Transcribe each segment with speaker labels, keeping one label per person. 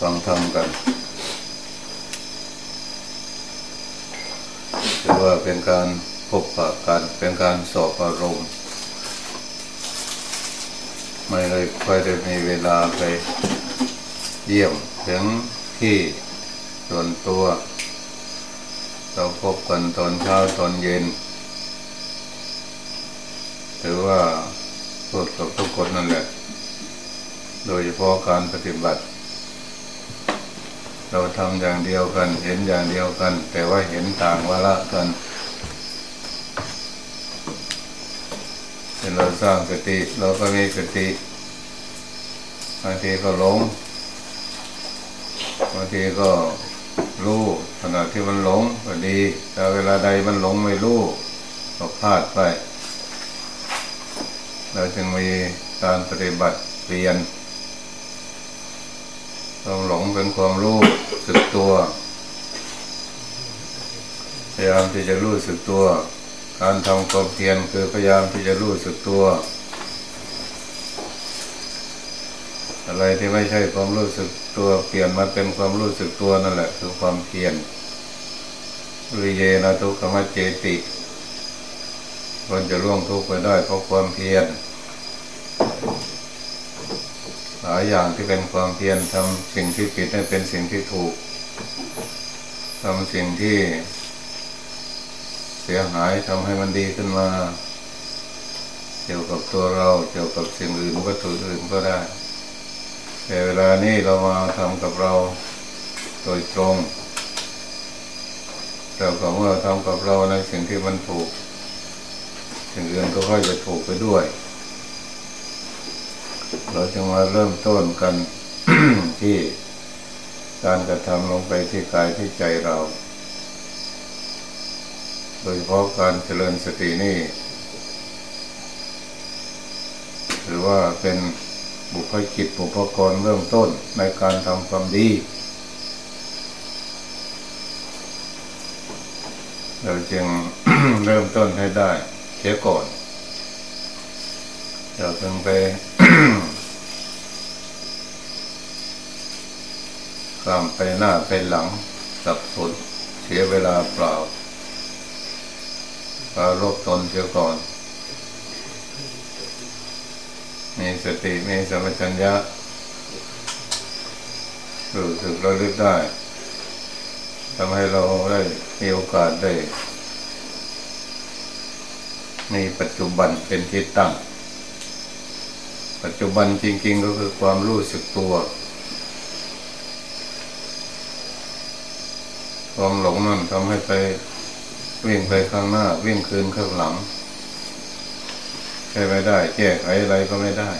Speaker 1: ฟังธรรมกันถือว่าเป็นการพบปะกันเป็นการสอบอารมณ์ ไม่เลยค่อยได้มีเวลาไปเยี่ยมถึงที่ส่วนตัว เราพบกันตอนเช้าตอนเย็นถือว่าพูดกับทุกคนนั่นแหละ โดยเฉพาะการปฏิบัติ เราทำอย่างเดียวกัน เห็นอย่างเดียวกัน แต่ว่าเห็นต่างวาระกันเป็นเราสร้างสติเราก็มีสติบางทีก็หลงบางทีก็รู้ขณะที่มันหลงก็ดีแต่เวลาใดมันหลงไม่รู้ก็พลาดไป เราจึงมีการปฏิบัติเปลี่ยน ความหลงเป็นความรู้สึกตัว พยายามที่จะรู้สึกตัว การทำความเพียรคือพยายามที่จะรู้สึกตัว อะไรที่ไม่ใช่ความรู้สึกตัวเปลี่ยนมาเป็นความรู้สึกตัวนั่นแหละ คือความเพียรวิเยนะทุกขมัจเจติคนจะล่วงทุกข์ไปได้เพราะความเพียรห ลายอย่างที่เป็นความเพียรทำสิ่งที่ผิดให้เป็นสิ่งที่ถูกทำสิ่งที่เสียหายทำให้มันดีขึ้นมา เกี่ยวกับตัวเราเกี่ยวกับสิ่งอื่นวัตถุอื่นก็ได้ แต่เวลานี้เรามาทำกับเราโดยตรงแต่ก็เมื่อทำกับเราในสิ่งที่มันถูกสิ่งอื่นก็ค่อยจะถูกไปด้วย เราจะมาเริ่มต้นกันที่การกระทำลงไปที่กายที่ใจเรา โดยเฉพาะการเจริญสตินี่หรือว่าเป็นบุคลิตบุพกรเริ่มต้นในการทำความดี เราจึงเริ่มต้นให้ได้เสียก่อน เราจึงไป ข้ามไปหน้าไปหลังสับสนเสียเวลาเปล่าปรารบตนเสียก่อน มีสติมีสมัชัญญะรู้สึกระลึกได้ทำให้เราได้มีโอกาสได้มีปัจจุบันเป็นที่ตั้ง ปัจจุบันจริงๆก็คือความรู้สึกตัว ความหลงนั่นทำให้ไปวิ่งไปข้างหน้า วิ่งคืนข้างหลังใช่ไม่ได้แก้ไขอะไรก็ไม่ได้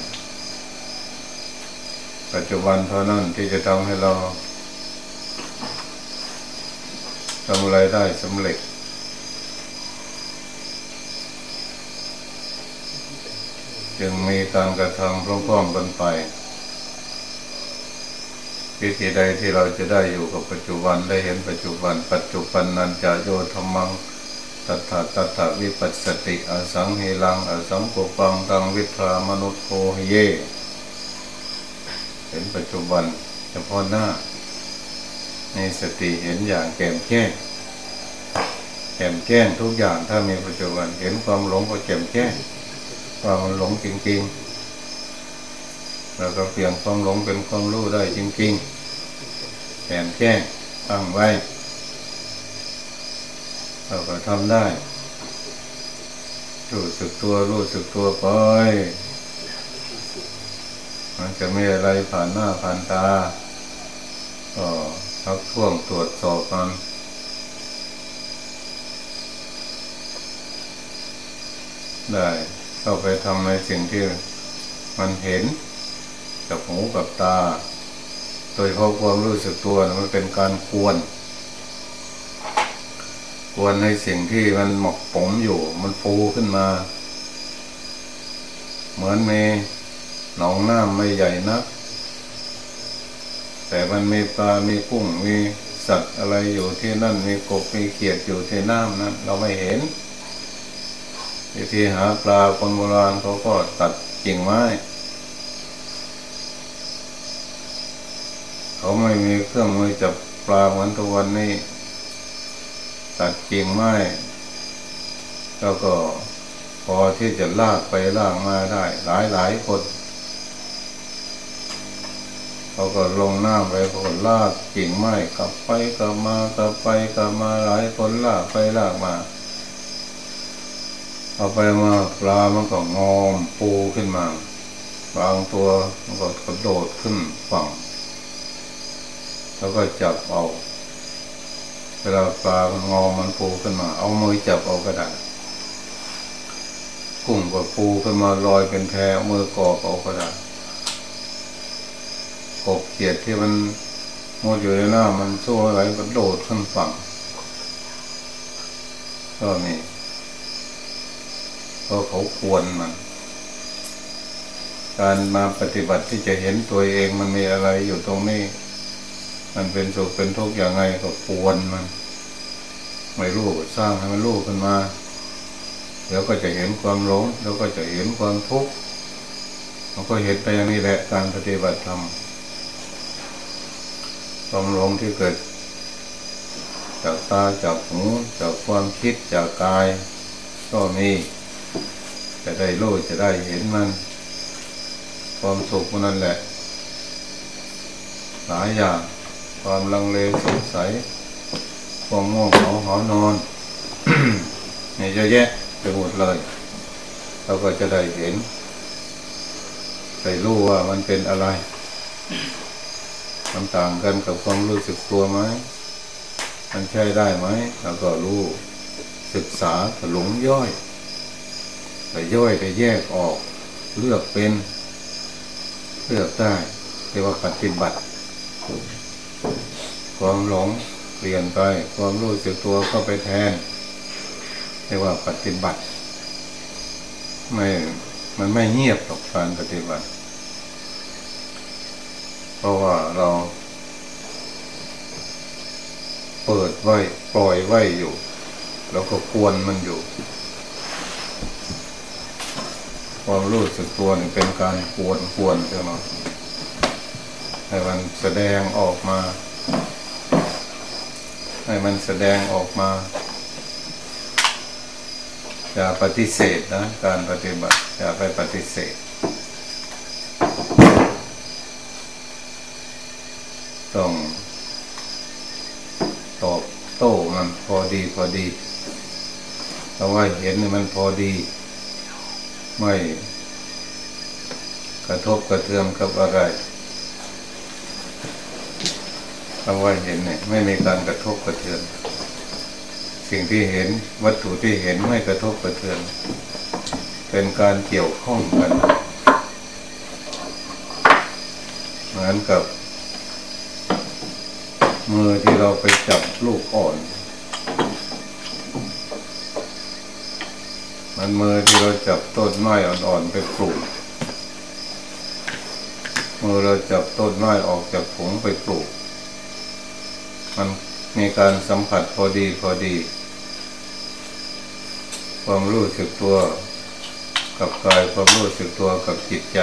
Speaker 1: ปัจจุบันเท่านั้นที่จะทำให้เราทำอะไรได้สำเร็จจึงมีการกระทำพร้อมๆกันไป วิธีใดที่เราจะได้อยู่กับปัจจุบันได้เห็นปัจจุบัน ปัจจุบันนั้นจะโยธรรมังตัถาตัถาวิปัสสติอสังเฮลังอสังโกปังตังวิทามนุโภเย เห็นปัจจุบันเฉพาะหน้า ในสติเห็นอย่างแก่มแก้งแก่มแก้งทุกอย่างถ้ามีปัจจุบันเห็นความหลงก็แก่มแก้งว่ามหลงจริงๆ แล้วก็เปลี่ยนความหลงเป็นความรู้ได้จริงๆแก่มแก้งตั้งไว้ เราก็ทำได้ รู้สึกตัวรู้สึกตัวไปมันจะมีอะไรผ่านหน้าผ่านตาก็ทักท่วงตรวจสอบกันได้เข้าไปทำในสิ่งที่มันเห็น กับหูกับตา โดยเพราะความรู้สึกตัวมันเป็นการควร ควรในสิ่งที่มันหมกผมอยู่ มันฟูขึ้นมา เหมือนมีหนองน้ำไม่ใหญ่นัก แต่มันมีปลา มีกุ้ง มีสัตว์อะไรอยู่ที่นั่น มีกบ มีเขียดอยู่ที่น้ำนั้น เราไม่เห็นวิธีหาปลาคนโบราณเขาก็ตัดกิ่งไม้ เขาไม่มีเครื่องมือจับปลาเหมือนทุกวันนี้ ตัดกิ่งไม้แล้วก็พอที่จะลากไปลากมาได้ หลายหลายคนเขาก็ลงน้ำไปเขาก็ลากกิ่งไม้กลับไปกลับมากลับไปกลับมาหลายคนลากไปลากมาเอาไปมาปลามันก็งอมปูขึ้นมา บางตัวมันก็กระโดดขึ้นฝั่ง แล้วก็จับเอา เวลาปลามันงอมันปูขึ้นมา เอามือจับเอาก็ได้กุ้งก็ปูขึ้นมาลอยเป็นแพมือกอบเอาก็ได้กบเกียดที่มันมดอยู่ในหน้ามันสู้อะไรก็โดดขึ้นฝั่งก็มีเพราะเขาควรมัน การมาปฏิบัติที่จะเห็นตัวเองมันมีอะไรอยู่ตรงนี้ มันเป็นสุขเป็นทุกข์อย่างไงก็ควรมัน ไม่รู้สร้างให้มันรู้ขึ้นมา เดี๋ยวก็จะเห็นความหลงเดี๋ยวก็จะเห็นความทุกข์มันก็เห็นไปอย่างนี้แหละการปฏิบัติธรรมความหลงที่เกิด จากตาจากหูจากความคิดจากกาย ก็มีจะได้รู้จะได้เห็นมัน ความสุขมันนั่นแหละหลายอย่าง ความลังเลสงสัย ความง่วงเหงาหอนอนนี่เยอะแยะไปหมดเลย เราก็จะได้เห็นได้รู้ว่ามันเป็นอะไรมันต่างกันกับความรู้สึกตัวไหม มันใช่ได้ไหมเราก็รู้ศึกษาถลุงย่อยไปย่อยไปแยกออก เลือกเป็น เลือกได้เรียกว่าปฏิบัติ ความหลงเปลี่ยนไป ความรู้สึกตัวเข้าไปแทนเรียกว่าปฏิบัติ ไม่ มันไม่เงียบหรอกการปฏิบัติ เพราะว่าเราเปิดไว้ปล่อยไว้อยู่ แล้วก็กวนมันอยู่ ความรู้สึกตัวนี่เป็นการกวนกวนใช่ไหมให้มันแสดงออกมา ให้มันแสดงออกมาอย่าปฏิเสธนะ การปฏิบัติอย่าไปปฏิเสธ ต้องตอบโต้มันพอดีพอดีเพราะว่าเห็นมันพอดี ไม่กระทบกระเทือนกับอะไร เราว่าเห็นเนี่ยไม่มีการกระทบกระเทือน สิ่งที่เห็นวัตถุที่เห็นไม่กระทบกระเทือน เป็นการเกี่ยวข้องกัน เหมือนกับ มือที่เราไปจับลูกอ่อนมันมือที่เราจับต้นไม้อ่อนๆไปปลูก มือเราจับต้นไม้ออกจากผงไปปลูก มันมีการสัมผัสพอดีพอดี ความรู้สึกตัวกับกายความรู้สึกตัวกับจิตใจ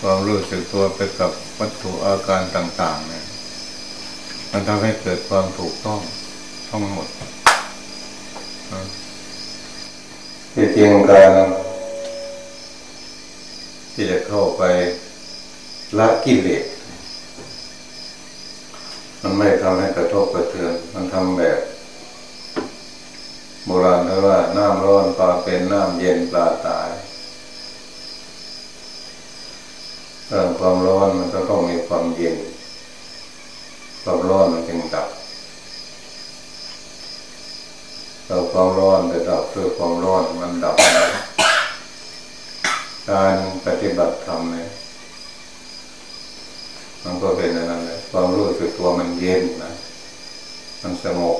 Speaker 1: ความรู้สึกตัวไปกับวัตถุอาการต่างๆเนี่ยมันทำให้เกิดความถูกต้องทั้งหมดที่จริงการที่จะเข้าไปละกิเลส มันไม่ทำให้กระทบกระเทือน มันทำแบบ โบราณเขาว่าน้ำร้อนปลาเป็นน้ำเย็นปลาตายเรื่องความร้อนมันก็ต้องมีความเย็น ความร้อนมันจึงดับเราความร้อนไปดับด้วความร้อนมันดับ การปฏิบัติธรรมเนี่ยมันก็เป็นอย่างนั้นเลย ความรู้สึกตัวมันเย็นนะ มันสงบ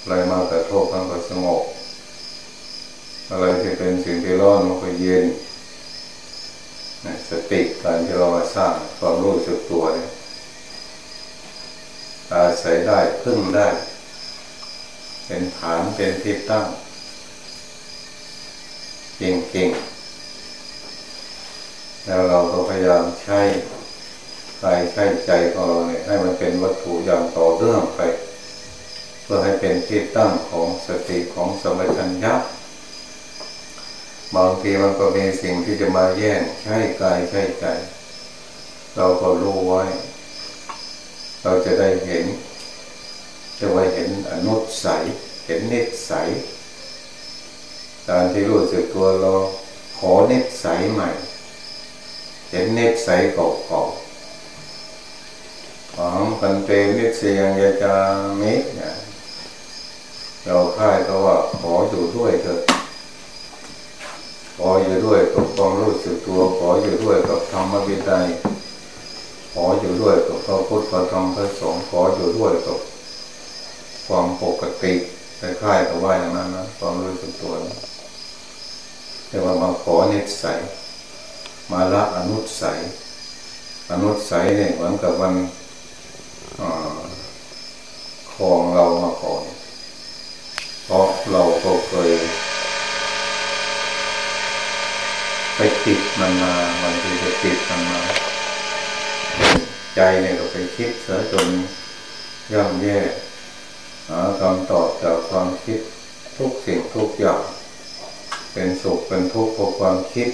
Speaker 1: อะไรมากระทบมันก็สงบอะไรที่เป็นสิ่งที่ร้อนมันก็เย็นสติการที่เรามาสร้างความรู้สึกตัวเนี่ยอาศัยได้พึ่งได้ เป็นฐานเป็นที่ตั้ง เก่งๆ แล้วเราก็พยายามใช้ กกายใช้ใจของเราให้มันเป็นวัตถุอย่างต่อเนื่องไป เพื่อให้เป็นที่ตั้งของสติของสมัชัญญะบางทีมันก็มีสิ่งที่จะมาแย่งใช้กายใช้ใจ เราก็รู้ไว้ เราจะได้เห็น จะไว้เห็นอนุสัยเห็นนิสัยการที่รู้สึกตัวเราขอนิสัยใหม่ เห็นนิสัยเก่าๆ ของกันเตนิสัยงยาจามิเนี่ยเราค่ายก็ว่าขออยู่ด้วยเถอะขออยู่ด้วยกับความรู้สึกตัว ขออยู่ด้วยกับธรรมวินัยขออยู่ด้วยกับพระพุทธพระธรรมพระสงฆ์ขออยู่ด้วยกับความปกติคล้ายๆกับว่าอย่างนั้นนะความรู้สึกตัวนะแต่ว่ามาขอเนตใสมาละอนุสใสอนุสใสเนี่ยเหมือนกับมัน คลองเรามาก่อน เพราะเราก็เคย ไปติดมันมาบางทีจะติดมันมาใจเนี่ยก็ไปคิดเสียจนย่ำแย่หาคำตอบจากความคิดทุกสิ่งทุกอย่าง เป็นสุขเป็นทุกข์เพราะความคิด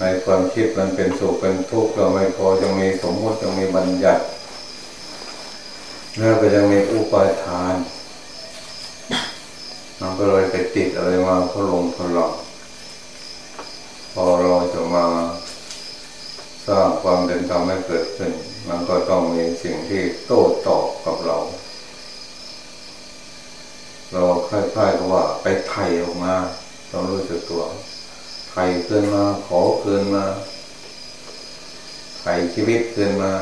Speaker 1: ในความคิดมันเป็นสุขเป็นทุกข์เราไม่พอจะมีสมมติจะมีบัญญัติแล้วก็ยังมีอุปาทานมันก็เลยไปติดอะไรมาก็ลงพลังพอเราจะมาสร้างความเด่นธรรมให้เกิดขึ้น มันก็ต้องมีสิ่งที่โต้ตอบกับเรา เราค่อยๆก็ว่าไปไถ่ออกมาต้องรู้สึกตัว ไถ่เกินมา ขอเกินมาไถ่ชีวิตเกินมา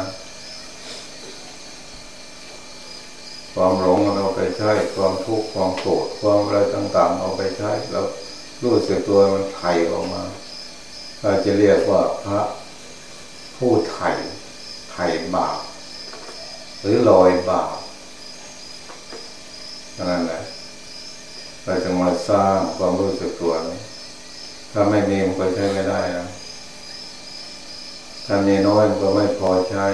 Speaker 1: ความหลงเราไปใช้ ความทุกข์ความโกรธความอะไรต่าง ๆ เอาไปใช้แล้วรู้สึกตัวมันไถ่ออกมา เราจะเรียกว่าพระผู้ไถ่ไถ่บาปหรือลอยบาปนั่นแหละ เราจะมาสร้างความรู้สึกตัวนี้ ถ้าไม่มีมันก็ใช้ไม่ได้นะถ้ามีน้อยมันก็ไม่พอใช้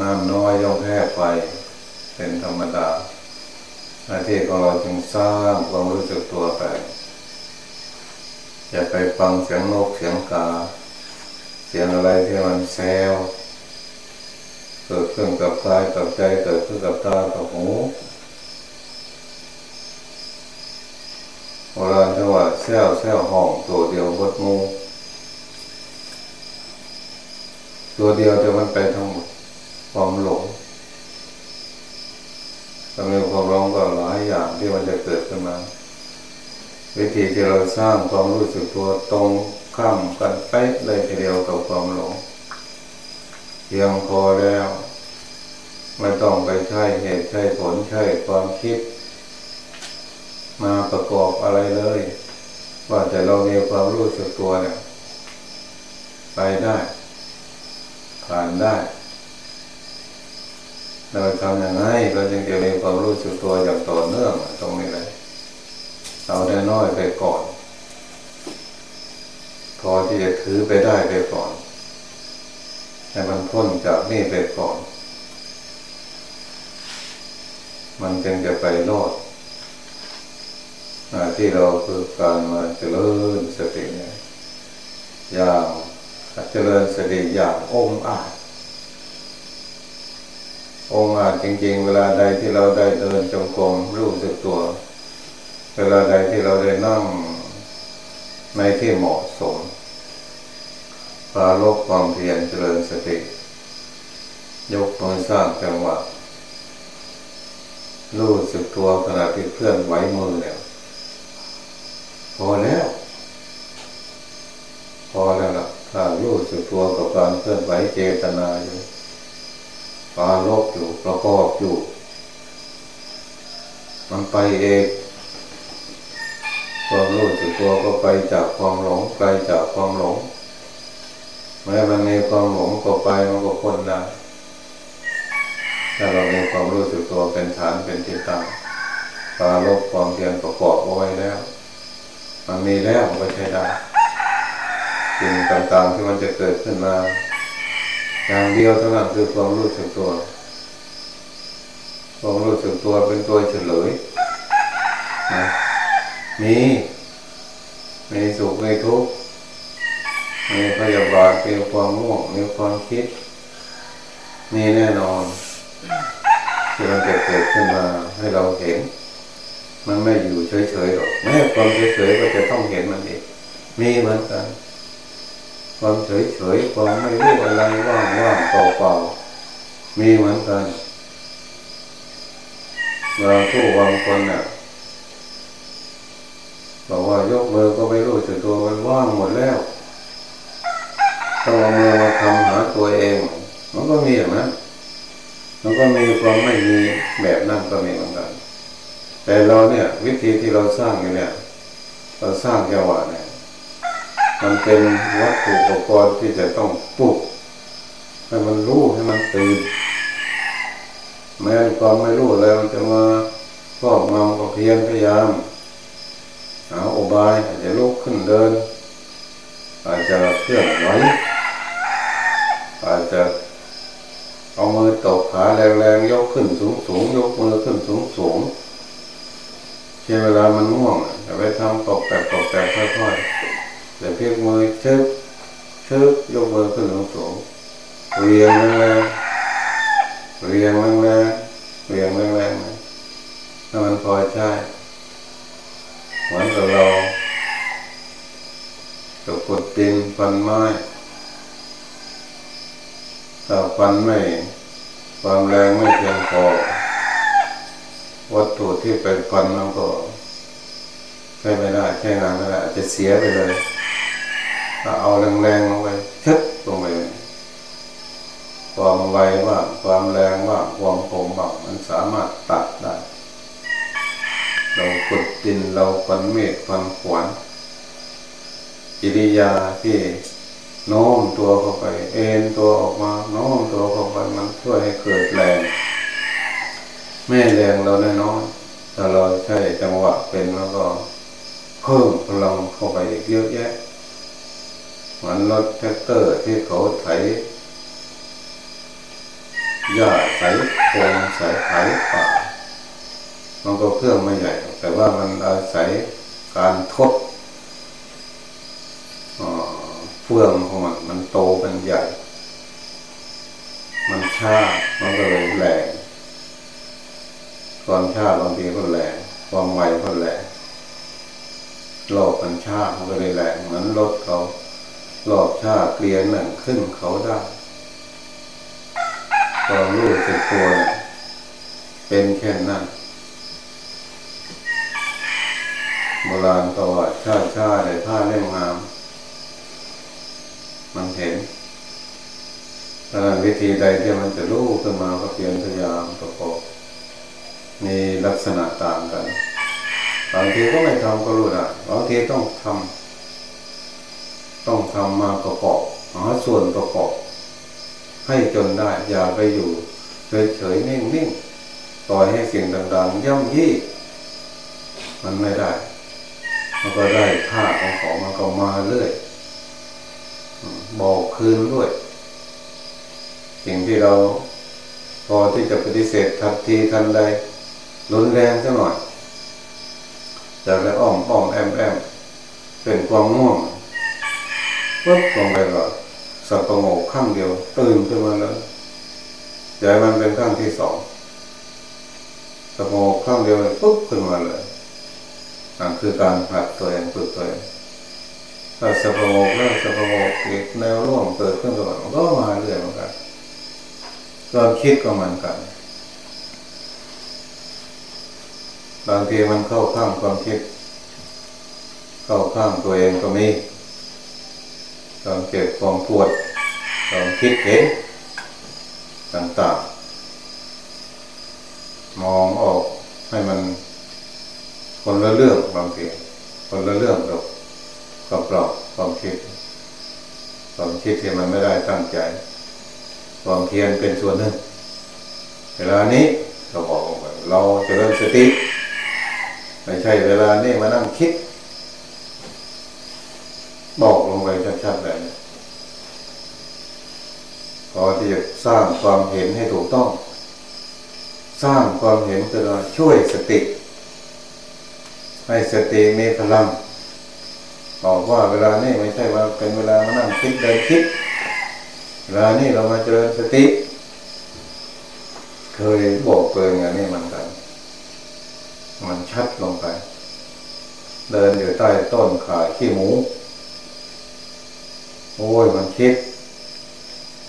Speaker 1: น้ำน้อยย่อมแพ้ไปเป็นธรรมดาหน้าที่ของเราจึงสร้างความรู้สึกตัวไปอย่าไปฟังเสียงนกเสียงกา เสียงอะไรที่มันแซวเกิดขึ้นกับกายกับใจเกิดขึ้นกับตากับหู โบราณเขาว่าแซวแซวห้องตัวเดียวบดงูตัวเดียวจะมันไปทั้งหมดความหลงถ้ามีความร้องก็หลายอย่างที่มันจะเกิดขึ้นมา วิธีที่เราสร้างความรู้สึกตัวตรงข้ามกันไปเลยทีเดียวกับความหลงเพียงพอแล้ว ไม่ต้องไปใช้เหตุใช้ผลใช้ความคิด มาประกอบอะไรเลย ว่าแต่เรามีความรู้สึกตัวเนี่ย ไปได้ ผ่านได้ เราทำอย่างไรเราจึงจะมีความรู้สึกตัวอย่างต่อเนื่องตรงนี้เลยเอาได้น้อยไปก่อนพอที่จะถือไปได้ไปก่อนให้มันพ้นจากนี่ไปก่อน มันจึงจะไปรอด ที่เราคือการมาเจริญสติเนี่ยอย่างเจริญสติอย่างองอาจองอาจจริง ๆ เวลาใดที่เราได้เดินจงกรมรู้สึกตัว เวลาใดที่เราได้นั่งในที่เหมาะสมปาลบความเพียรเจริญสติ ยกมือสร้างจังหวะรู้สึกตัวขณะที่เคลื่อนไหวมือเนี่ย พอแล้ว พอแล้วล่ะถ้ารู้สึกตัวกับการเคลื่อนไหวเจตนาอยู่ปาลบอยู่ประกอบอยู่ มันไปเองความรู้สึกตัวก็ไปจากความหลงไกลจากความหลงแม้มันมีความหลงก็ไปมันก็พ้นได้ถ้าเรามีความรู้สึกตัวเป็นฐานเป็นที่ตั้งปาลบความเพียรประกอบเอาไว้แล้ว มันมีแล้วมันก็ใช้ได้สิ่งต่างๆที่มันจะเกิดขึ้นมาอย่างเดียวเท่านั้นคือความรู้สึกตัวความรู้สึกตัวเป็นตัวเฉลยนะมีมีสุขมีทุกข์มีพยาบาทมีความง่วงมีความคิดมีแน่นอนที่มันจะเกิดขึ้นมาให้เราเห็น มันไม่อยู่เฉยๆหรอกแม้ความเฉยๆก็จะต้องเห็นมันเองมีเหมือนกัน ความเฉยๆความไม่รู้อะไรว่างๆเปล่าๆมีเหมือนกันบางผู้บางคนเนี่ยบอกว่ายกมือก็ไม่รู้สึกตัวมันว่างหมดแล้วต้องเอามือมาทำหาตัวเอง มันก็มีอย่างนั้นมันก็มีความไม่มีแบบนั้นก็มีเหมือนกัน แต่เราเนี่ย วิธีที่เราสร้างอยู่เนี่ย เราสร้างแค่ว่าเนี่ยมันเป็นวัตถุอุปกรณ์ที่จะต้องปลุกให้มันรู้ให้มันตื่นแม้ความไม่รู้อะไรมันจะมาครอบงำก็เพียรพยายามหาอุบายอาจจะลุกขึ้นเดิน อาจจะเคลื่อนไหวอาจจะเอามือตบขาแรงๆยกขึ้นสูงสูงยกมือขึ้นสูงสูงเช่เวลามันง่วงจะไปทำตบแตกตบแตกค่อยๆแต่เพียงมือเชิบเชิบยกมือขึ้นสูงสูงเรียงแรงๆเรียงแรงๆเรียงแรงๆถ้ามันพอใช่เหมือนกับเราตกดดินฟันไม้ถ้าฟันไม่ความแรงไม่เพียงพอ วัตถุที่เป็นฟันมันก็ใช้ไม่ได้ใช้งานไม่ได้จะเสียไปเลยถ้าเอาแรงๆลงไปชัดลงไปความไวบ้างความแรงบ้างความคมบ้างมันสามารถตัดได้ เราขุดดินเราฟันเมฆฟันขวานกิริยาที่โน้มตัวเข้าไป เอ็นตัวออกมาโน้มตัวเข้าไปมันช่วยให้เกิดแรง แม่แรงเราแน่นอนถ้าเราใช้จังหวะเป็นแล้วก็เพิ่มพลังเข้าไปเยอะแยะเหมือนรถแทรกเตอร์ที่เขาไถหญ้าไถโคงสายไถป่ามันก็เครื่องไม่ใหญ่ แต่ว่ามันอาศัยการทดเฟืองของมันมันโตเป็นใหญ่ มันช้ามันก็เลยแรง ความชาบางทีก็แรงความไวก็แรงโลกมันชามันก็เลยแรงเหมือนรถเขารอบชาเกลียนหนึ่งขึ้นเขาได้ความรู้สึกตัวเป็นแค่นั้นโบราณก็ว่าชาชาในผ้าเล่มงาม มันเห็นดังนั้นวิธีใดที่มันจะรู้ขึ้นมาก็เพียรพยายามประกอบ มีลักษณะต่างกันบางทีก็ไม่ทำก็รู้ได้บางทีต้องทำต้องทำมาประกอบหาส่วนประกอบ ให้จนได้ อย่าไปอยู่เฉยๆนิ่งๆปล่อยให้สิ่งต่างๆย่ำยี่มันไม่ได้ มันก็ได้ค่าของของมันก็มาเรื่อยบอกคืนด้วย สิ่งที่เราพอที่จะปฏิเสธทันทีทันใด รุนแรงสักหน่อยจากแล้วอ้อมอ้อมแอมแอมเป็นความง่วงปุ๊บลงไปก่อนสับประงกข้างเดียว ตื่นขึ้นมาแล้วใหญ่มันเป็นข้างที่สองสับประงกข้างเดียวปุ๊บขึ้นมาเลยนั่นคือการหัดตัวเองฝึกตัวเองถ้าสะงกแล้วสะงกอีกแนวร่วมเกิดขึ้นตลอดก็มาเรื่อยเหมือนกันก็คิดก็เหมือนกัน บางทีมันเข้าข้างความคิด เข้าข้างตัวเองก็มีความเจ็บความปวดความคิดเห็นต่างๆ มองออกให้มันคนละเรื่องบางทีคนละเรื่องกับกับเราความคิดความคิดที่มันไม่ได้ตั้งใจ ความเพียรเป็นส่วนหนึ่งเวลานี้เราบอกเราจะเริ่มสติ ไม่ใช่เวลานี้มานั่งคิด บอกลงไปชัดๆแบบนี้พอที่จะสร้างความเห็นให้ถูกต้อง สร้างความเห็นคือช่วยสติ ให้สติมีพลังบอกว่าเวลานี้ไม่ใช่ว่าเป็นเวลามานั่งคิดเดินคิด เวลานี้เรามาเจริญสติ เคยบอกเกินอย่างนี้มันกัน มันชัดลงไป เดินอยู่ใต้ต้นขาขี้หมู โอ้ยมันคิด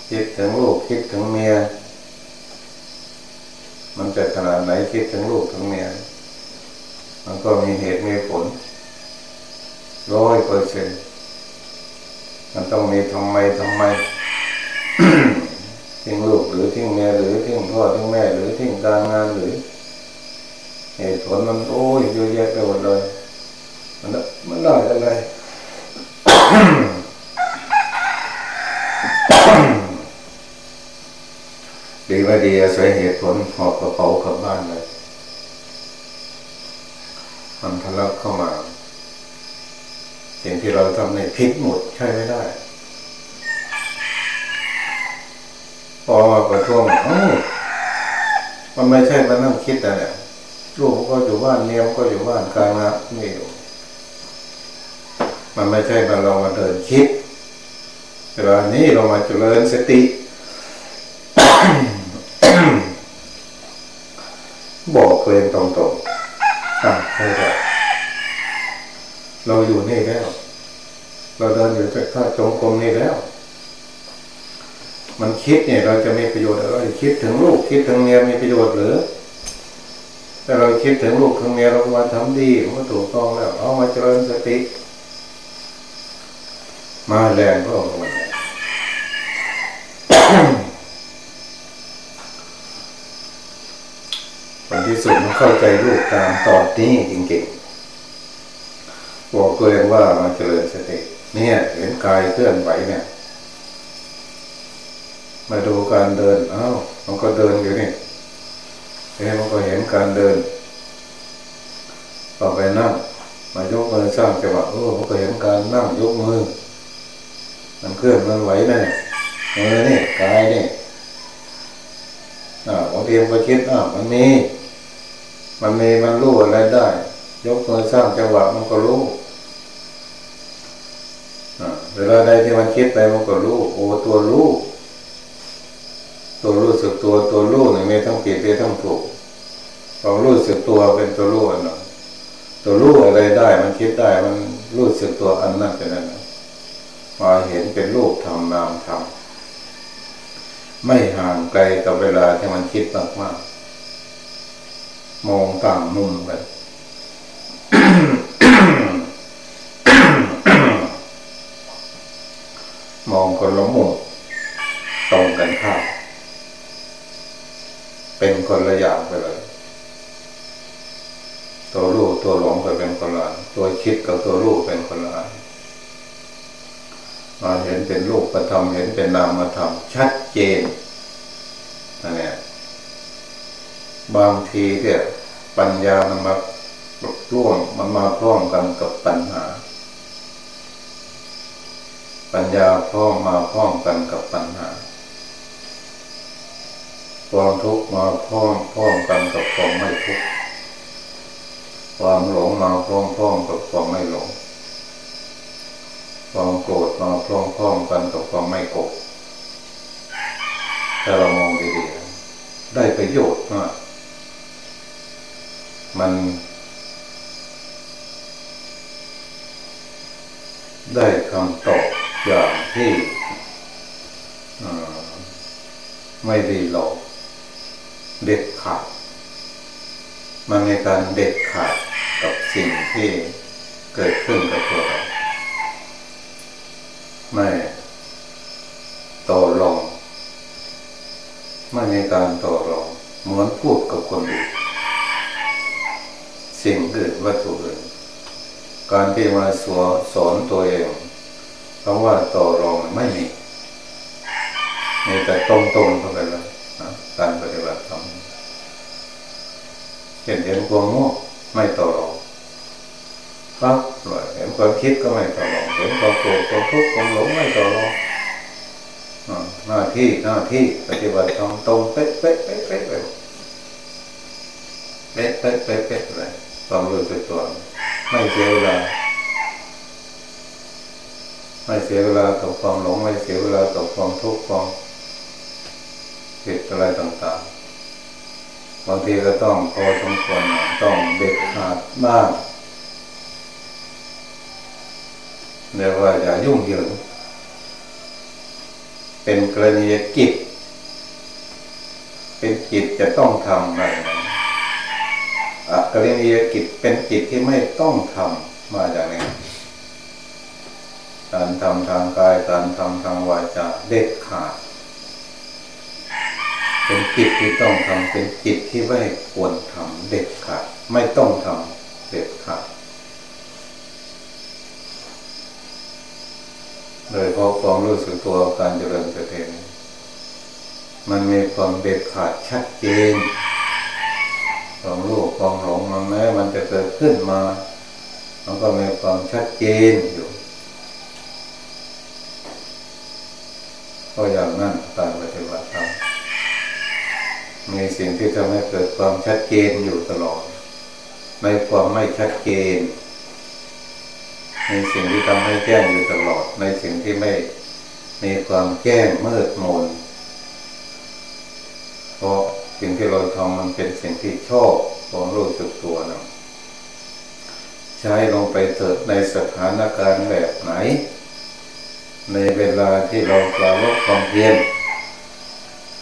Speaker 1: คิดถึงลูกคิดถึงเมีย มันจะขนาดไหนคิดถึงลูกถึงเมีย มันก็มีเหตุมีผลร้อยเปอร์เซ็นมันต้องมีทำไมทำไมทิ้งลูกหรือทิ้งเมียหรือทิ้งพ่อทิ้งแม่หรือทิ้งการงานหรือ เหตุผลมันโอ้ยเยอะแยะไปหมดเลย มันมันได้อะไรดีไม่ดีอาศัยเหตุผลหอบกระเป๋ากลับบ้านเลยมันทะลักเข้ามาสิ่งที่เราทำในผิดหมดใช่ไม่ได้พอมาประท้วงอ้มันไม่ใช่มานั่งคิดแต่เนี่ย ลูกก็อยู่บ้านเมียก็อยู่บ้านกลางานนี่มันไม่ใช่มาเรามาเดินคิดเวลานี้เรามาเจริญสติ บอกเพลงตรงๆอะใช่ไหมเราอยู่นี่แล้ว เราเดินอยู่จากท่าจงกรมนี่แล้ว มันคิดเนี่ย เราจะมีประโยชน์อะไรคิดถึงลูกคิดถึงเมียมีประโยชน์หรือ แต่เราคิดถึงลูกถึงเมียเรามาทำดีมาถูกต้องแล้วเอามาเจริญสติ มาแรงก็มันผลที่สุดมันเข้าใจลูกตามตอนนี้จริงๆบอกตัวเองว่ามาเจริญสติเนี่ยเห็นกายเคลื่อนไหวเนี่ย มาดูการเดินอ้าวมันก็เดินอยู่นี่ เฮ้มันก็เห็นการเดิน ต่อไปนั่งมายกมือสร้างจังหวะโอ้มันก็เห็นการนั่งยกมือมันเคลื่อนมันไหวนี่มือนี่กายนี่อ่าบางทีมันก็คิดอ่ามันมี มันมีมันรู้อะไรได้ ยกมือสร้างจังหวะมันก็รู้เวลาใดที่มันคิดไปมันก็รู้โอ้ตัวรู้ ตัวรู้สึกตัวตัวรู้เนี่ยมีทั้งผิดมีทั้งถูกความรู้สึกตัวเป็นตัวรู้อันนั้นตัวรู้อะไรได้มันคิดได้มันรู้สึกตัวอันนั้นเป็นนั้นมาเห็นเป็นรูปทำนามทำไม่ห่างไกลกับเวลาที่มันคิดมากมากมองต่างมุมไปมองคนละมุมตรงกันข้าม เป็นคนละอย่างไปเลย ตัวรู้ตัวหลงไปเป็นคนละตัวคิดกับตัวรู้เป็นคนละมาเห็นเป็นรูปประธรรมเห็นเป็นนามธรรมชัดเจนนั่นแหละบางทีเนี่ยปัญญามันมาร่วมมันมาพร้อมกันกับปัญหา ปัญญาพ้องมาพ้องกันกับปัญหา ความทุกข์มาพร้องพ้องกันกับความไม่ทุกข์ความหลงมาพร้องพ้องกับความไม่หลง ความโกรธมาพร้องพ้องกันกับความไม่โกรธถ้าเรามองดีๆได้ประโยชน์มากมันได้คำตอบอย่างที่ไม่ดีหลอก เด็ดขาด มันในการเด็ดขาดกับสิ่งที่เกิดขึ้นกับตัวเราไม่ต่อรอง ไม่ในการต่อรอง เหมือนพูดกับคนอื่นสิ่งอื่นวัตถุอื่น การที่มาสอนตัวเองเพราะว่าต่อรองไม่มีมีแต่ตรงตรงเข้าไปเลยการปฏิบัติ เห็นเห็นความง่วงไม่ต่อรองปั๊บเห็นความคิดก็ไม่ต่อรองเห็นความโกรธความทุกข์ความหลงไม่ต่อรองหน้าที่หน้าที่ปฏิบัติทำตรงเป๊ะเป๊ะเป๊ะเป๊ะเลยเป๊ะเป๊ะเป๊ะเป๊ะเลยความรู้สึกตัวไม่เสียเวลาไม่เสียเวลากับความหลงไม่เสียเวลากับความทุกข์ความผิดอะไรต่างๆ บางทีก็ต้องพอสมควรต้องเด็ดขาดบ้างเรียกว่าอย่ายุ่งเหยิงเป็นกรณีกิจ เป็นกิจจะต้องทำอะไรกรณีกิจเป็นกิจที่ไม่ต้องทำมาจากนี้การทำทางกายการทำทางวาจาเด็ดขาด เป็นกิจที่ต้องทำเป็นกิจที่ไม่ควรทำเด็ดขาดไม่ต้องทำเด็ดขาดโดยเพราะความรู้สึกตัวการเจริญสติมันมีความเด็ดขาดชัดเจนความรู้ความหลงมันแม้มันจะเกิดขึ้นมา มันก็มีความชัดเจนอยู่ก็อย่างนั้นการปฏิบัติธรรม มีสิ่งที่ทำให้เกิดความชัดเจนอยู่ตลอดในความไม่ชัดเจนในสิ่งที่ทำให้แจ้งอยู่ตลอด ในสิ่งที่ไม่มีความแจ้งมืดมนเพราะสิ่งที่เราทำมันเป็นสิ่งที่ชอบความรู้สึกตัวนะใช้ลงไปเถิดในสถานการณ์แบบไหน ในเวลาที่เราปราลบความเพียร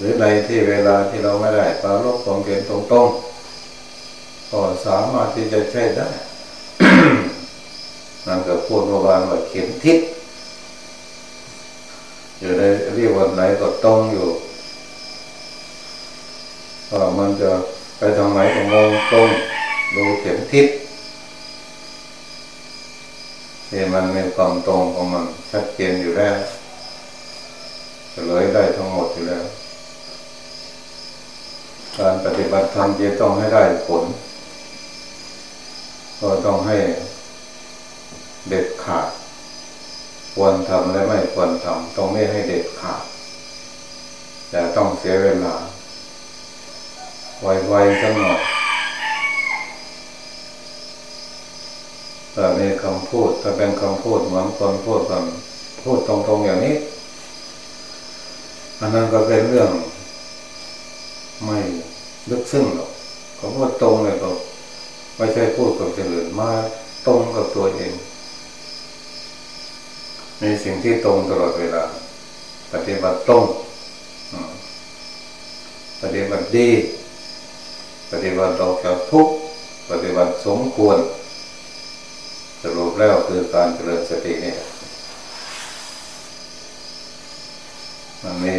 Speaker 1: หรือในที่เวลาที่เราไม่ได้ปราลบความเพียรตรงๆก็สามารถที่จะใช้ได้นั่นก็พูดเมื่อวานว่าเข็มทิศอยู่ในเรียกวันไหนก็ตรงอยู่ว่ามันจะไปทางไหนก็มองตรงดูเข็มทิศที่มันมีความตรงของมันชัดเจนอยู่แล้วเฉลยได้ทั้งหมดอยู่แล้ว การปฏิบัติธรรมจะต้องให้ได้ผล ก็ต้องให้เด็ดขาด ควรทำและไม่ควรทำต้องไม่ให้เด็ดขาดแต่ต้องเสียเวลา ไวๆสักหน่อยแต่ในคำพูดถ้าเป็นคำพูดเหมือนคนพูดกันพูดตรงๆอย่างนี้อันนั้นก็เป็นเรื่องไม่ ลึกซึ้งหรอกเขาพูดตรงเลยก็ไม่ใช่พูดกับคนอื่นมาตรงกับตัวเองมีสิ่งที่ตรงตลอดเวลา ปฏิบัติตรงปฏิบัติดี ปฏิบัติออกจากทุกปฏิบัติสมควรสรุปแล้วคือการเจริญสติเนี่มันมี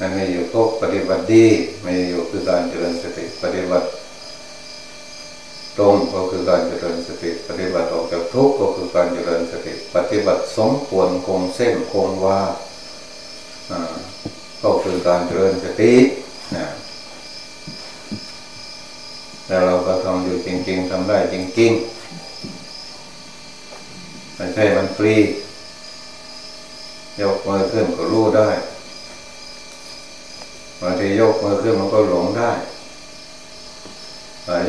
Speaker 1: มันมีอยู่ทุกปฏิบัติดีมีอยู่คือการเจริญสติปฏิบัติตรงก็คือการเจริญสติปฏิบัติออกจากทุกข์ก็คือการเจริญสติ ปฏิบัติสมควรคงเส้นคงว่าก็คือการเจริญสตินะแต่เราก็ทำอยู่จริง ๆทำได้จริงๆไม่ใช่มันฟรียกมือขึ้นก็รู้ได้ บางทียกมือขึ้นมันก็หลงได้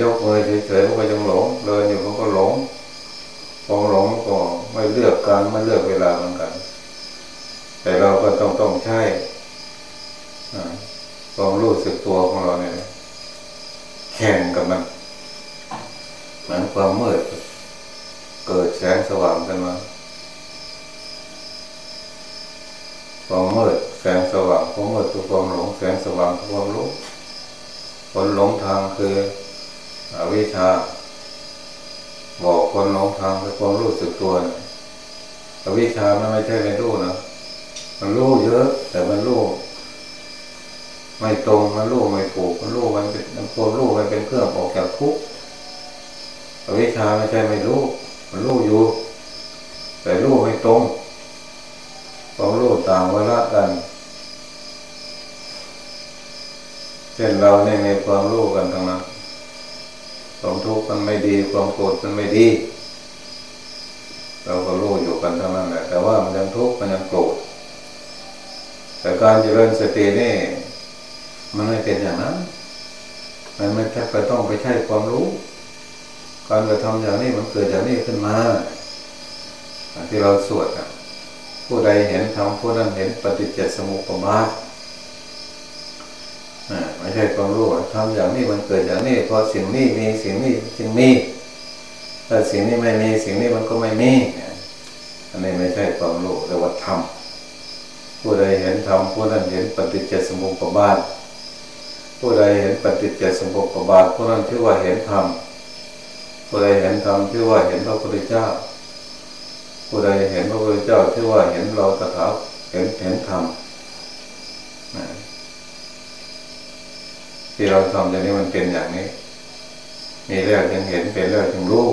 Speaker 1: ยกมือเฉยๆมันก็ยังหลงเดินอยู่มันก็หลงพอหลงก็ไม่เลือกการไม่เลือกเวลาเหมือนกัน แต่เราก็ต้องต้องใช้ความรู้สึกตัวของเราเนี่ยแข่งกับมันเหมือนความมืดเกิดแสงสว่างขึ้นมา ความมืดแสงสว่างความมืดคือความหลงแสงสว่างคือความรู้คนหลงทางคืออวิชชาบอกคนหลงทางคือความรู้สึกตัวอวิชชามันไม่ใช่ไม่รู้นะมันรู้เยอะ แต่มันรู้ไม่ตรงมันรู้ไม่ถูกมันรู้มันเป็นตัวรู้มันเป็นเครื่องออกจากทุกข์อวิชชาไม่ใช่ไม่รู้ มันรู้อยู่ แต่รู้ไม่ตรง ความรู้ต่างเวลากันเช่นเราเนี่ยมีความรู้กันทั้งนั้นความทุกข์มันไม่ดี ความโกรธมันไม่ดี เราก็รู้อยู่กันเท่านั้นแหละแต่ว่ามันยังทุกข์มันยังโกรธแต่การเจริญสตินี่มันไม่เป็นอย่างนั้นมันไม่แค่ไปต้องไปใช้ความรู้ การกระทำอย่างนี้มันเกิดจากนี้ขึ้นมาที่เราสวด ผู้ใดเห็นธรรมผู้นั้นเห็นปฏิจจสมุปบาทไม่ใช่ความรู้ทำอย่างนี้มันเกิดอย่างนี้พอสิ่งนี้มีสิ่งนี้จึงมีถ้าสิ่งนี้ไม่มีสิ่งนี้มันก็ไม่มีอันนี้ไม่ใช่ความรู้แต่ว่าธรรมผู้ใดเห็นธรรมผู้นั้นเห็นปฏิจจสมุปบาทผู้ใดเห็นปฏิจจสมุปบาทผู้นั้นชื่อว่าเห็นธรรมผู้ใดเห็นธรรมชื่อว่าเห็นพระพุทธเจ้า ผู้ใดเห็นพระพุทธเจ้าชื่ว่าเห็นเราตถาเห็นเห็นธรรมที่เราทำอย่างนี้มันเป็นอย่างนี้ มีแล้วจึงเห็นเป็นแล้วจึงรู้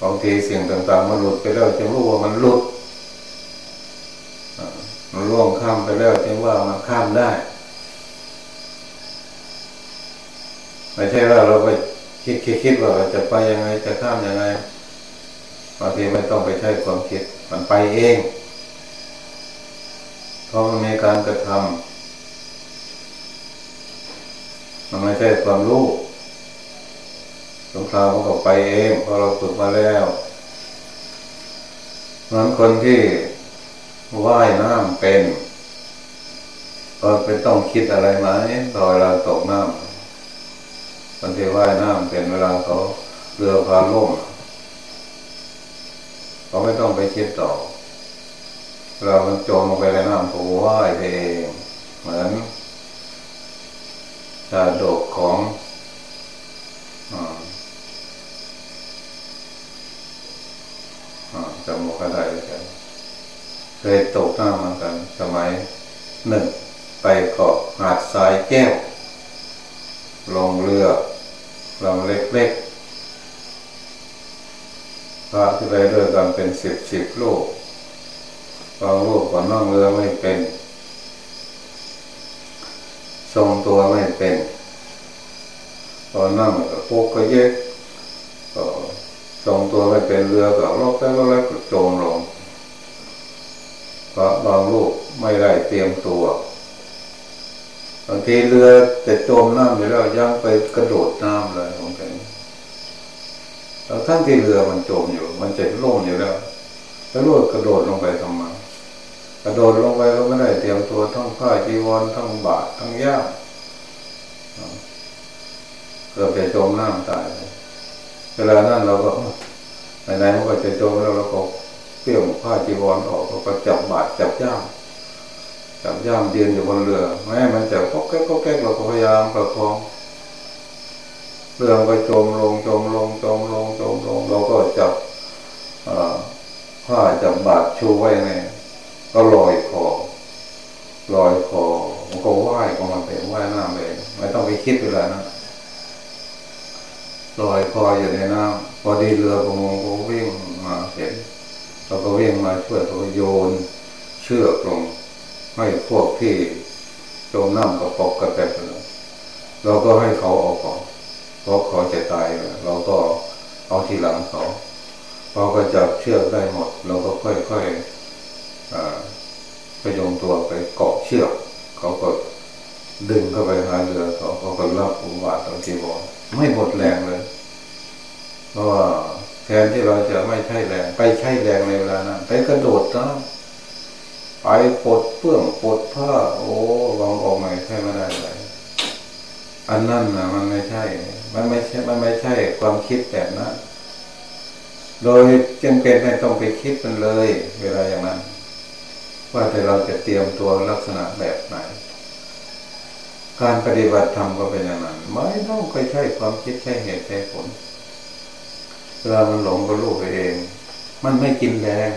Speaker 1: บางทีสิ่งต่างๆมันหลุดไปแล้วจึงรู้ว่ามันหลุดมันล่วงข้ามไปแล้วจึงว่ามันข้ามได้ไม่ใช่ว่าเราไปคิดคิดว่าจะไปยังไงจะข้ามยังไง บางทีไม่ต้องไปใช้ความคิดมันไปเองเพราะมันมีการกระทำมันไม่ใช่ความรู้สงครามมันก็ไปเองพอเราฝึกมาแล้วเหมือนคนที่ว่ายน้ำเป็นก็ไปต้องคิดอะไรไหมตอนเราตกน้ำคนที่ว่ายน้ำเป็นเวลาเขาเรือพาล่ม เขาไม่ต้องไปคิดต่อ เรามันจมลงไปในน้ำเขาว่ายเองเหมือนชาดกของจำบอกได้เลยเคยตกน้ำเหมือนกันสมัยหนึ่งไปเกาะหาดทรายแก้วลงเรือลำเล็กๆ พระที่ไปด้วยกันเป็นสิบสิบโลกบางโลกก็นั่งเรือไม่เป็น ทรงตัวไม่เป็นตอนนั่งก็โปกก็เย็กก็ทรงตัวไม่เป็นเรือก็ลอกแล้วแล้วก็จมลงพระบางลูกไม่ได้เตรียมตัวบางทีเรือจะจมน้ำอยู่แล้วยังไปกระโดดน้ำเลย ของแล้วทั้งที่เรือมันจมอยู่ มันเจะล่มอยู่แล้วแล้วลูกกระโดดลงไปทำไมกระโดดลงไปก็ไม่ได้เตรียมตัวทั้งผ้าจีวรทั้งบาตรทั้งย่าเกือบจะจมน้ำตายเวลานั้นเราก็ไหนๆมันก็จะจมแล้วเราก็เปรี้ยวผ้าจีวรออกเราก็จับบาตรจับย่ามจับย่ามยืนอยู่บนเรือแม้มันจะก็แก๊กก็แก๊กเราก็พยายามประคอง เรื่องไปจมลงจมลงจมลงจมลง เราก็จับผ้าจับบาตรชูไว้เนี่ก็ลอยคอลอยคอมันก็ว่ายก็มาเป็นว่ายน้ำเองไม่ต้องไปคิดเวลานะลอยคออยู่ในน้ำพอดีเรือประมงก็วิ่งมาเห็นเราก็วิ่งมาช่วยเขาโยนเชือกลงให้พวกที่จมน้ำกระปกกระแตกเลยเราก็ให้เขาออกก่อน เพราะเขาจะตายเราก็เอาทีหลังเขาพอก็จับเชือกได้หมด เราก็ค่อยๆไปโยงตัวไปเกาะเชือก เขาก็ดึงเข้าไปหาเรือเขาเขาก็รับอุบาทตรงที่บอไม่หมดแรงเลยเพราะว่าแทนที่เราจะไม่ใช่แรง ไปใช้แรงในเวลานั้นไปกระโดดนะไปปลดเปื้องปลดผ้า โอ้ลองออกใหม่ใช่ไม่ได้เลย อันนั้นนะมันไม่ใช่ มันไม่ใช่ มันไม่ใช่ ความคิดแบบนั้น โดยจำเป็นไม่ต้องไปคิดมันเลย เวลาอย่างนั้น ว่าแต่เราจะเตรียมตัวลักษณะแบบไหน การปฏิบัติธรรมก็เป็นอย่างนั้น ไม่ต้องไปใช้ความคิดใช้เหตุใช้ผลเวลามันหลงก็รู้ไปเอง มันไม่กินแรง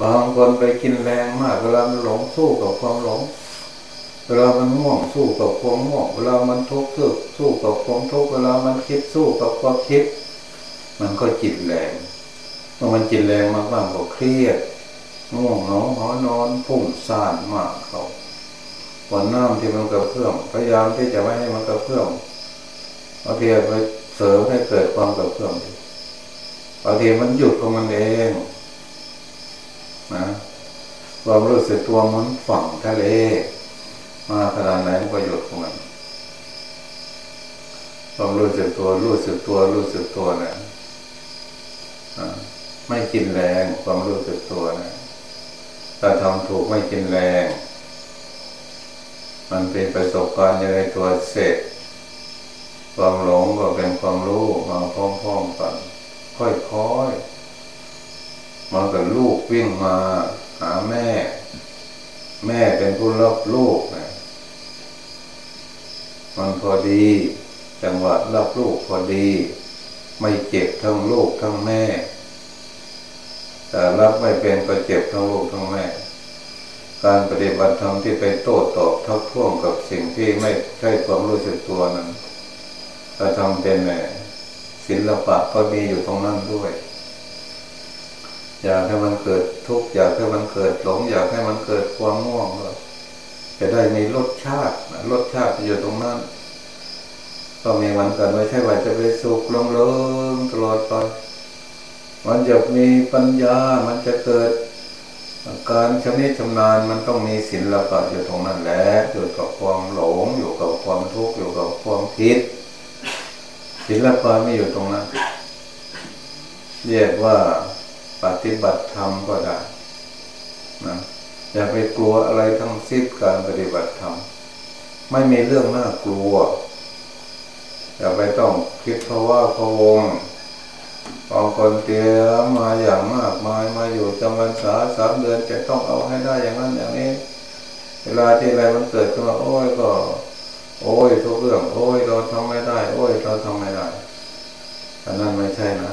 Speaker 1: บางคนไปกินแรงมากเวลามันหลงสู้กับความหลง เวลามันง่วงสู้กับความง่วงเวลามันทุกข์สู้กับความทุกข์เวลามันคิดสู้กับความคิด มันก็จิตแรงเมื่อมันจิตแรงมากๆก็เครียดง่วงหนอนหอนอนพุ่งซ่านมากเขาฝนน้ำที่มันกระเพื่อมพยายามที่จะไม่ให้มันกระเพื่อมเอาเพียไปเสริมให้เกิดความกระเพื่อมบางทีมันหยุดของมันเองนะความรู้สึกตัวมันฝังทะเล มาขนาดไหนมันก็หยุดของมันความรู้สึกตัวรู้สึกตัวรู้สึกตัวนะไม่กินแรงความรู้สึกตัวนะถ้าทำถูกไม่กินแรง มันเป็นประสบการณ์ในตัวเสร็จความหลงก็เป็นความรู้มาพร้อมๆกันค่อยๆมันกับลูกวิ่งมาหาแม่ แม่เป็นผู้รับลูกนะ มันพอดี จังหวะรับลูกพอดี ไม่เจ็บทั้งลูกทั้งแม่ แต่รับไม่เป็นก็เจ็บทั้งลูกทั้งแม่ การปฏิบัติธรรมที่ไปโต้ตอบทักท้วงกับสิ่งที่ไม่ใช่ความรู้สึกตัวนั้นถ้าทำเป็นศิลปะก็มีอยู่ตรงนั้นด้วยอยากให้มันเกิดทุกข์อยากให้มันเกิดหลงอยากให้มันเกิดความง่วงก็ จะได้มีรสชาติรสชาติอยู่ตรงนั้นก็มีวันกันไม่ใช่ว่าจะไปสุขลงเลิงตลอดไปมันจะมีปัญญา มันจะเกิดการชำนิชำนาญมันต้องมีศีลปะอยู่ตรงนั้นแหละอยู่กับความหลง อยู่กับความทุกข์อยู่กับความคิดศีลปะไม่อยู่ตรงนั้น เรียกว่าปฏิบัติธรรมก็ได้นะ อย่าไปกลัวอะไรทั้งสิ้นการปฏิบัติธรรมไม่มีเรื่องน่ากลัว อย่าไปต้องคิดเพราะว่าพะวงบางคนเตรียมมาอย่างมากมายมาอยู่จำพรรษาสามเดือนจะต้องเอาให้ได้อย่างนั้นอย่างนี้ เวลาที่อะไรมันเกิดขึ้นมาโอ้ยก็ โอ้ยทุกเรื่อง โอ้ยเราทำไม่ได้ โอ้ยเราทำไม่ได้อันนั้นไม่ใช่นะ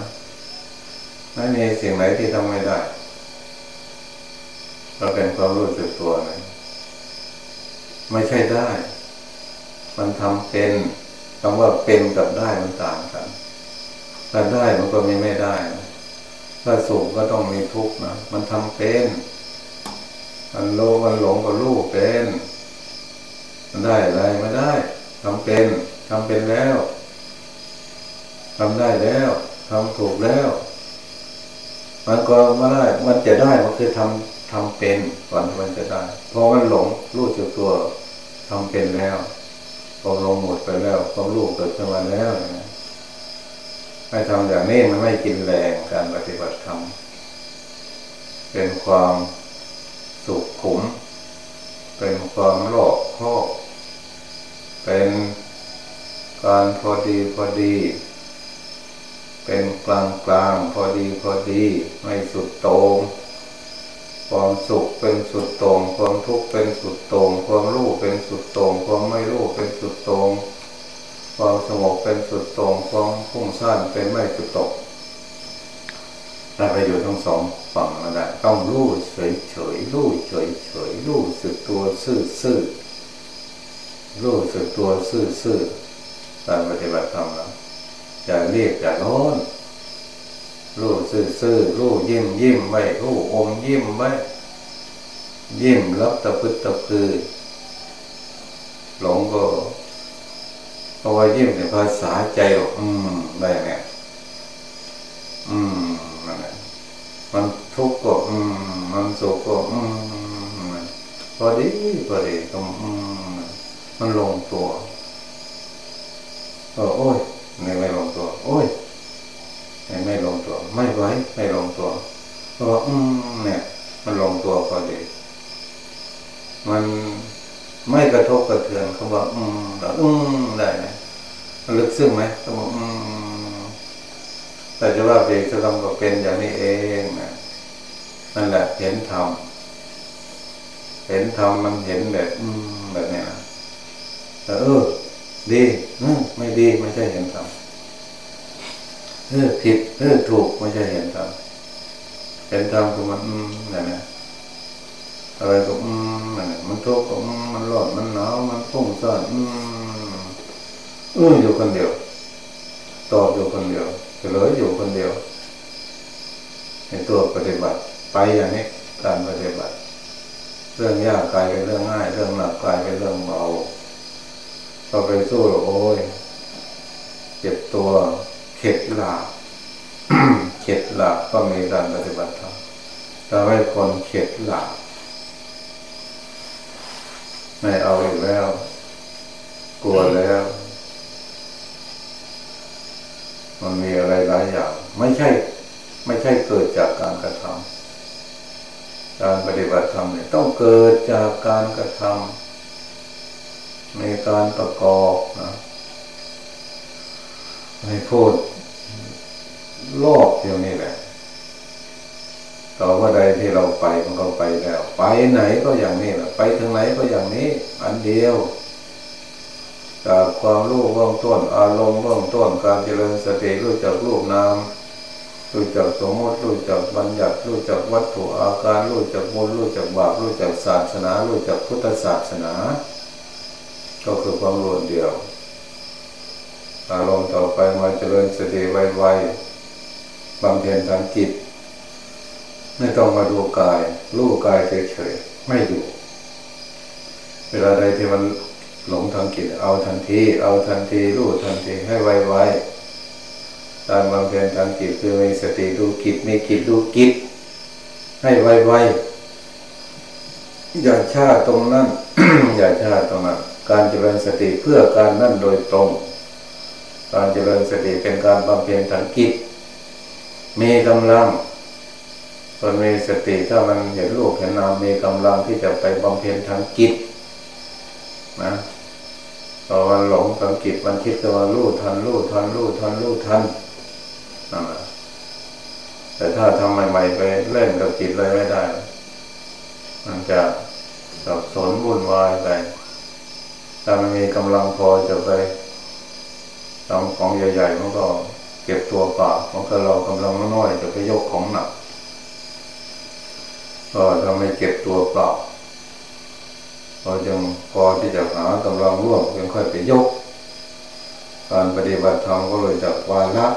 Speaker 1: ไม่มีสิ่งไหนที่ทำไม่ได้ เราเป็นความรู้สึกตัวไหมไม่ใช่ได้ มันทำเป็นคำว่าเป็นกับได้มันต่างกันถ้าได้มันก็มีไม่ได้ถ้าสุขก็ต้องมีทุกข์นะมันทำเป็นมันโลมันหลงก็รู้เป็น มันได้อะไรไม่ได้ทำเป็นทำเป็นแล้วทำได้แล้วทำถูกแล้ว มันก็ไม่ได้ มันจะได้มันคือทำ ทำเป็นก่อนที่มันจะได้พอมันหลงรู้จักตัวทำเป็นแล้วพอลงหมดไปแล้วความรู้เกิดขึ้นมาแล้วนะให้ทำอย่างนี้มันไม่กินแรงการปฏิบัติธรรมเป็นความสุขขุม เป็นความหลอกข้อเป็นการพอดีพอดี เป็นกลางกลางพอดีพอดี ไม่สุดโต่ง ความสุขเป็นสุดโตงความทุกข์เป็นสุดโตงความรู้เป็นสุดโตงความไม่รู้เป็นสุดโตงความสงบเป็นสุดตรง ความพุ่งสั้นเป็นไม่สุดตกได้ไปอยู่ทั้งสองฝั่งนั่นแหละต้องรู้เฉยเฉยรู้เฉยเฉยรู้สึกตัวซื่อซื่อรู้สึกตัวซื่อซื่อการปฏิบัติธรรมแล้วอย่าเรียกอย่าโน้น รู้ซื่อซื่อรู้ยิ้มยิ้มไว้รู้อมยิ้มไว้ยิ้มรับตะพึดตะพือหลงก็พราะว่ายิ้มในภาษาใจอืมได้เนี่ยอืมนั่นแหละมันทุกข์ก็อืมมันสุขก็อืมพอดีพอดีก็อืมมันลงตัวก็โอ้ยไม่ไม่ลงตัว โอ้ย ไม่ลงตัว ไม่ไหวไม่ลงตัวก็อืมเนี่ย มันลงตัวพอดีมันไม่กระทบกระเทือนเขาบอกอืมแล้วอืมได้ไหมลึกซึ้งไหมเขาบอกอืมแต่จะว่าเบรกจะทำก็เป็นอย่างนี้เองนะนั่นแหละเห็นธรรมเห็นธรรมมันเห็นแบบอืมแบบเนี้นะแต่เออ ดีอืมไม่ดีไม่ใช่เห็นธรรม เออผิดเออถูกไม่ใช่เห็นธรรมเห็นธรรมคือมันอืมนั่นแหละอะไรก็อืมมันทุกข์ก็มันร้อนมันหนาวมันฟุ้งซ่านอืมอืออยู่คนเดียวตอบอยู่คนเดียวเฉลยอยู่คนเดียว ในตัวปฏิบัติ ไปอย่างนี้การปฏิบัติ เรื่องยากกลายเป็นเรื่องง่าย เรื่องหนักกลายเป็นเรื่องเบาพอไปสู้โอ้ยเจ็บตัว เข็ดหลาบเข็ดหลับก็มีการปฏิบัติธรรมทำให้คนเข็ดหลับไม่เอาอีกแล้ว กลัวแล้ว มันมีอะไรหลายอย่าง ไม่ใช่ ไม่ใช่เกิดจากการกระทำการปฏิบัติธรรมเนี่ยต้องเกิดจากการกระทำในการประกอบนะ ให้พูด โลกเดียวนี้แหละ ต่อว่าใดที่เราไปมันก็ไปแล้ว ไปไหนก็อย่างนี้แหละไปทางไหนก็อย่างนี้ อันเดียวจากความรู้เบื้องต้น อารมณ์เบื้องต้นการเจริญสติรู้จักรูปนามรู้จักสมมติรู้จักบัญญัติรู้จักวัตถุอาการรู้จักบุญรู้จักบาปรู้จักศาสนารู้จักพุทธศาสนา ก็คือความรู้เดียว อารมณ์ต่อไปมาเจริญสติไวๆ บำเพ็ญทางจิต ไม่ต้องมาดูกาย รู้กายเฉยๆไม่อยู่ เวลาใดที่มันหลงทางจิตเอาทันที เอาทันทีรู้ทันทีให้ไวๆการบำเพ็ญทางจิตคือมีสติดูกิจมีกิจดูกิจให้ไวๆอย่าชาตรงนั้นอย่าชาตรงนั้นการเจริญสติเพื่อการนั่นโดยตรง การเจริญสติเป็นการบำเพ็ญทางกิจ มีกำลังคนมีสติถ้ามันเห็นรูปเห็นนามมีกำลังที่จะไปบำเพ็ญทางจิตนะพอมันหลงทางจิตมันคิดว่ารู้ทันรู้ทันรู้ทันรู้ทันนั่นแหละแต่ถ้าทำใหม่ๆไปเล่นกับจิตเลยไม่ได้ มันจะสับสนวุ่นวายไปถ้ามันมีกำลังพอจะไปทำของใหญ่ๆมันก็ เก็บตัวเปล่ามันก็เรากำลังน้อยจะไปยกของหนักก็ทำให้เก็บตัวเปล่าเราจึงพอที่จะหากำลังร่วมยังค่อยไปยก การปฏิบัติธรรมก็เลยจากวาระ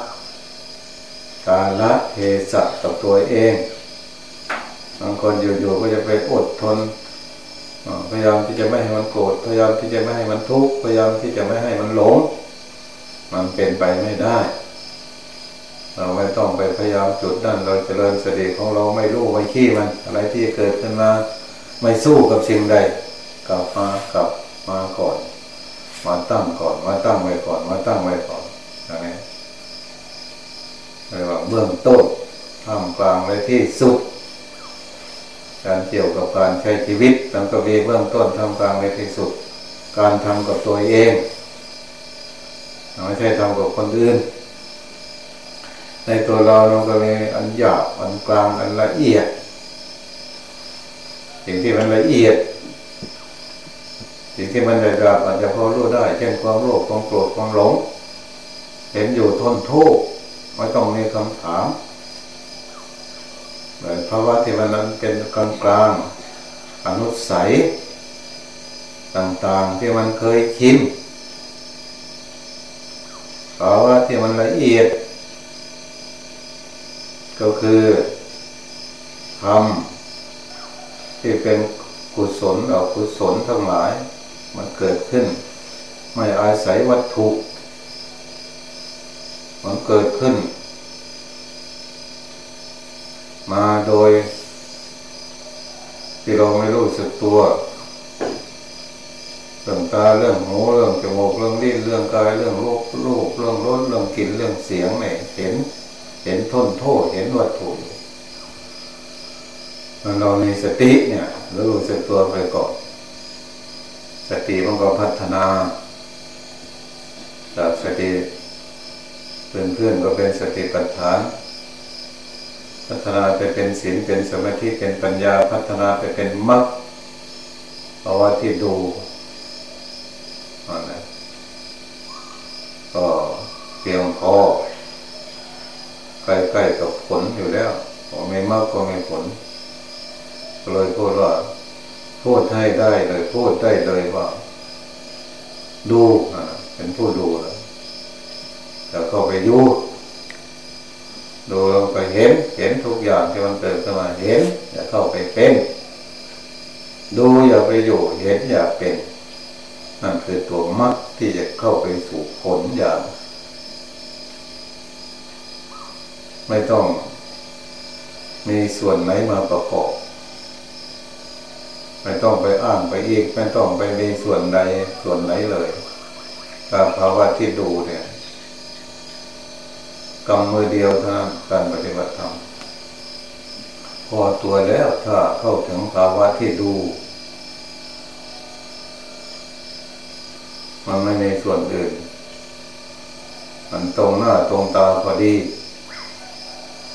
Speaker 1: การละเทศะกับตัวเองบางคนอยู่ๆก็จะไปอดทนพยายามที่จะไม่ให้มันโกรธพยายามที่จะไม่ให้มันทุกข์พยายามที่จะไม่ให้มันหลง มันเป็นไปไม่ได้ เราไม่ต้องไปพยายามจุดนั่นเราจเจริญสติของเราไม่รู้ไม่ขี้มัน อะไรที่เกิดขึ้นมาไม่สู้กับสิ่งใดกลับมากลับมาก่อนมาตั้งก่อนมาตั้งไว้ก่อนมาตั้งไว้ก่อนอย่างนี้เรียกว่าเบื้องต้นทำกลางไว้ที่สุด การเกี่ยวกับการใช้ชีวิตตั้งก็มีเบื้องต้นทำกลางไว้ที่สุด การทำกับตัวเองไม่ใช่ทำกับคนอื่น ในตัวเราเราก็มีอันหยาบอันกลางอันละเอียดสิ่งที่มันละเอียดสิ่งที่มันละเอียดอาจจะพอรู้ได้ เช่นความโลภความโกรธความหลง เห็นอยู่ทนทุกข์ไม่ต้องมีคำถามเพราะว่าที่มันนั้นเป็นกลางกลางอนุสัย ต่างๆที่มันเคยชินเพราะว่าที่มันละเอียด ก็คือทำที่เป็นกุศลเอากุศลทั้งหลาย มันเกิดขึ้น ไม่อาศัยวัตถุ มันเกิดขึ้น มาโดย ที่เราไม่รู้สึกตัวเรื่องตาเรื่องหูเรื่องจมูกเรื่องลิ้นเรื่องกายเรื่องโลกรูปเรื่องรสเรื่องกลิ่นเรื่องเสียงเนี่ยเห็น เห็นทนโทษเห็นวัตถุมันเรามีสติเนี่ยรู้สึกตัวไปก่อนสติมันก็พัฒนาจากสติเพื่อนเพื่อนก็เป็นสติปัฏฐาน พัฒนาไปเป็นศีลเป็นสมาธิเป็นปัญญาพัฒนาไปเป็นมรรคเพราว่าที่ดูอะไรก็เพียงพอ ใกล้ๆกับผลอยู่แล้วพอไม่มากก็ไม่ผลเลยพูดว่าพูดให้ได้เลยพูดได้เลยว่า ดูเป็นผู้ดูแล้วแต่ก็ไปดูดูลงไปเห็น เห็นทุกอย่างที่มันเกิดขึ้นมาเห็นอย่าเข้าไปเป็น ดูอย่าไปอยู่เห็นอย่าเป็นนั่นคือตัวมัดที่จะเข้าไปสู่ผลอย่าง ไม่ต้อง มีส่วนไหนมาประกอบไม่ต้องไปอ้างไปอีกไม่ต้องไปมีส่วนใดส่วนไหนเลยการภาวะที่ดูเนี่ยกำมือเดียวเท่านั้นการปฏิบัติธรรมพอตัวแล้วถ้าเข้าถึงภาวะที่ดู มันไม่ในส่วนอื่น มันตรงหน้าตรงตาพอดี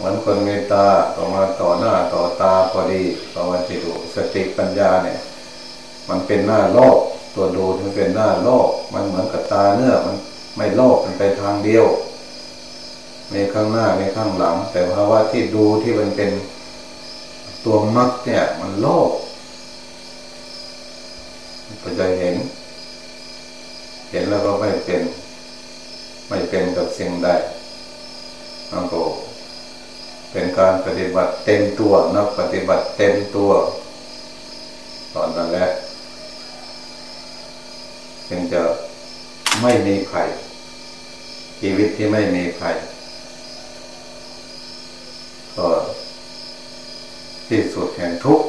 Speaker 1: เหมือนคนมีตาต่อมาต่อหน้าต่อตาพอดีภาวะที่ดูสติปัญญาเนี่ย มันเป็นหน้าโลก ตัวดูมันเป็นหน้าโลก มันเหมือนกับตาเนื้อมันไม่โลกมันไปทางเดียวมีข้างหน้ามีข้างหลัง แต่ภาวะที่ดูที่มันเป็นตัวมักเนี่ย มันโลกก็จะเห็น เห็นแล้วก็ไม่เป็น ไม่เป็นกับสิ่งใดนั่นก็ เป็นการปฏิบัติเต็มตัวนักปฏิบัติเต็มตัว ตอนนั้นแหละจึงจะไม่มีใครชีวิตที่ไม่มีใครก็ที่สุดแห่งทุกข์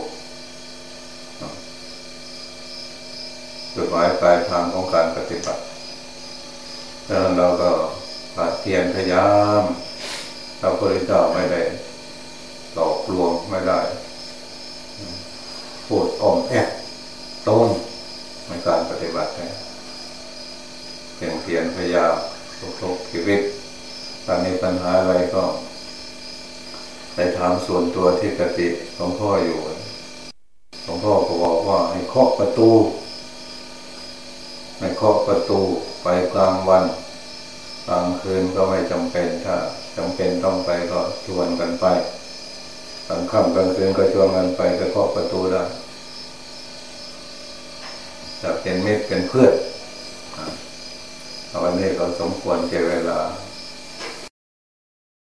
Speaker 1: จุดหมายปลายทางของการปฏิบัติดังนั้นเราก็ปาเทียนพยายาม เราพระเจ้าไม่ได้หลอกลวงไม่ได้พูดอ่อมแอบต้นในการปฏิบัติเนี่ยเพียงเพียนพยายามทุกชีวิตถ้ามีปัญหาอะไรก็ไปถามส่วนตัวที่กติหลวงพ่ออยู่หลวงพ่อก็บอกว่าให้เคาะประตูให้เคาะประตูไปกลางวันกลางคืนก็ไม่จำเป็นถ้า จำเป็นต้องไปก็ชวนกันไปกลางค่ำกลางคืนก็ชวนกันไปไปเคาะประตูได้จะเป็นมิตเป็นเพื่อนวันนี้ก็สมควรเจเวลา